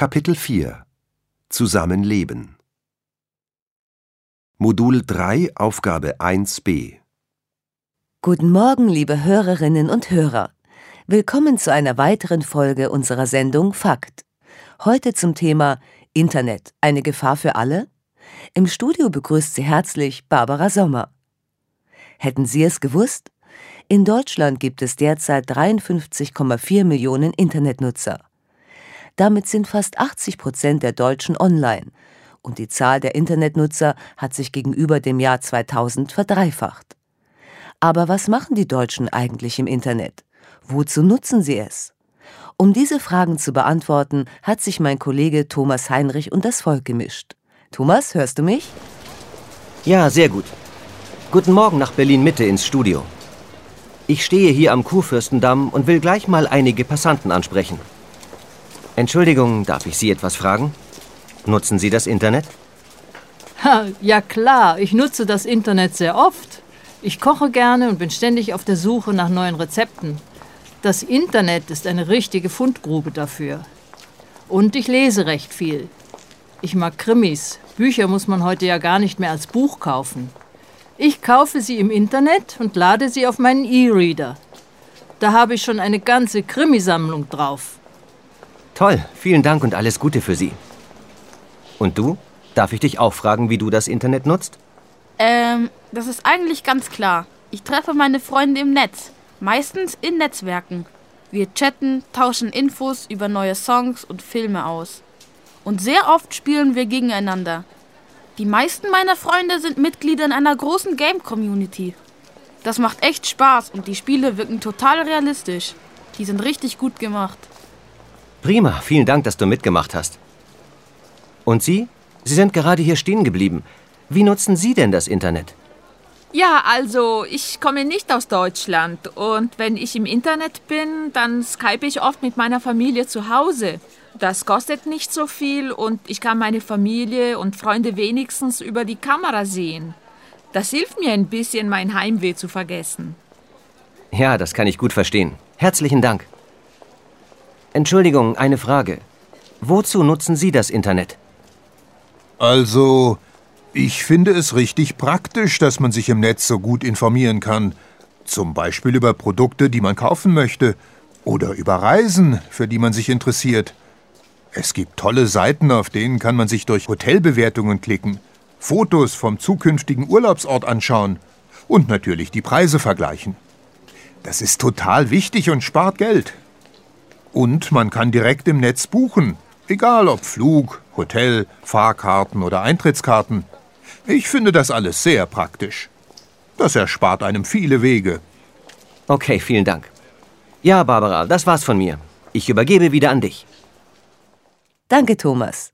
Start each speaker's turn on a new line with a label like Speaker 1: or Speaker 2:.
Speaker 1: Kapitel 4 Zusammenleben Modul 3 Aufgabe 1b
Speaker 2: Guten Morgen, liebe Hörerinnen und Hörer. Willkommen zu einer weiteren Folge unserer Sendung Fakt. Heute zum Thema Internet, eine Gefahr für alle? Im Studio begrüßt Sie herzlich Barbara Sommer. Hätten Sie es gewusst? In Deutschland gibt es derzeit 53,4 Millionen Internetnutzer. Damit sind fast 80 Prozent der Deutschen online und die Zahl der Internetnutzer hat sich gegenüber dem Jahr 2000 verdreifacht. Aber was machen die Deutschen eigentlich im Internet? Wozu nutzen sie es? Um diese Fragen zu beantworten, hat sich mein Kollege Thomas Heinrich und das Volk gemischt. Thomas, hörst du mich?
Speaker 3: Ja, sehr gut. Guten Morgen nach Berlin Mitte ins Studio. Ich stehe hier am Kurfürstendamm und will gleich mal einige Passanten ansprechen. Entschuldigung, darf ich Sie etwas fragen? Nutzen Sie das Internet?
Speaker 4: Ha, ja klar, ich nutze das Internet sehr oft. Ich koche gerne und bin ständig auf der Suche nach neuen Rezepten. Das Internet ist eine richtige Fundgrube dafür. Und ich lese recht viel. Ich mag Krimis. Bücher muss man heute ja gar nicht mehr als Buch kaufen. Ich kaufe sie im Internet und lade sie auf meinen E-Reader. Da habe ich schon eine ganze Krimisammlung drauf.
Speaker 3: Toll, vielen Dank und alles Gute für Sie. Und du? Darf ich dich auch fragen, wie du das Internet nutzt?
Speaker 5: Ähm, das ist eigentlich ganz klar. Ich treffe meine Freunde im Netz, meistens in Netzwerken. Wir chatten, tauschen Infos über neue Songs und Filme aus. Und sehr oft spielen wir gegeneinander. Die meisten meiner Freunde sind Mitglieder in einer großen Game-Community. Das macht echt Spaß und die Spiele wirken total realistisch. Die sind richtig gut gemacht.
Speaker 3: Prima, vielen Dank, dass du mitgemacht hast. Und Sie? Sie sind gerade hier stehen geblieben. Wie nutzen Sie denn das Internet?
Speaker 6: Ja, also ich komme nicht aus Deutschland und wenn ich im Internet bin, dann skype ich oft mit meiner Familie zu Hause. Das kostet nicht so viel und ich kann meine Familie und Freunde wenigstens über die Kamera sehen. Das hilft mir ein bisschen, mein Heimweh zu vergessen.
Speaker 3: Ja, das kann ich gut verstehen. Herzlichen Dank. Entschuldigung, eine Frage. Wozu nutzen Sie das Internet?
Speaker 7: Also, ich finde es richtig praktisch, dass man sich im Netz so gut informieren kann. Zum Beispiel über Produkte, die man kaufen möchte. Oder über Reisen, für die man sich interessiert. Es gibt tolle Seiten, auf denen kann man sich durch Hotelbewertungen klicken, Fotos vom zukünftigen Urlaubsort anschauen und natürlich die Preise vergleichen. Das ist total wichtig und spart Geld. Und man kann direkt im Netz buchen, egal ob Flug, Hotel, Fahrkarten oder Eintrittskarten. Ich finde das alles sehr praktisch. Das erspart einem viele Wege.
Speaker 3: Okay, vielen Dank. Ja, Barbara, das war's von mir. Ich übergebe wieder an dich.
Speaker 2: Danke, Thomas.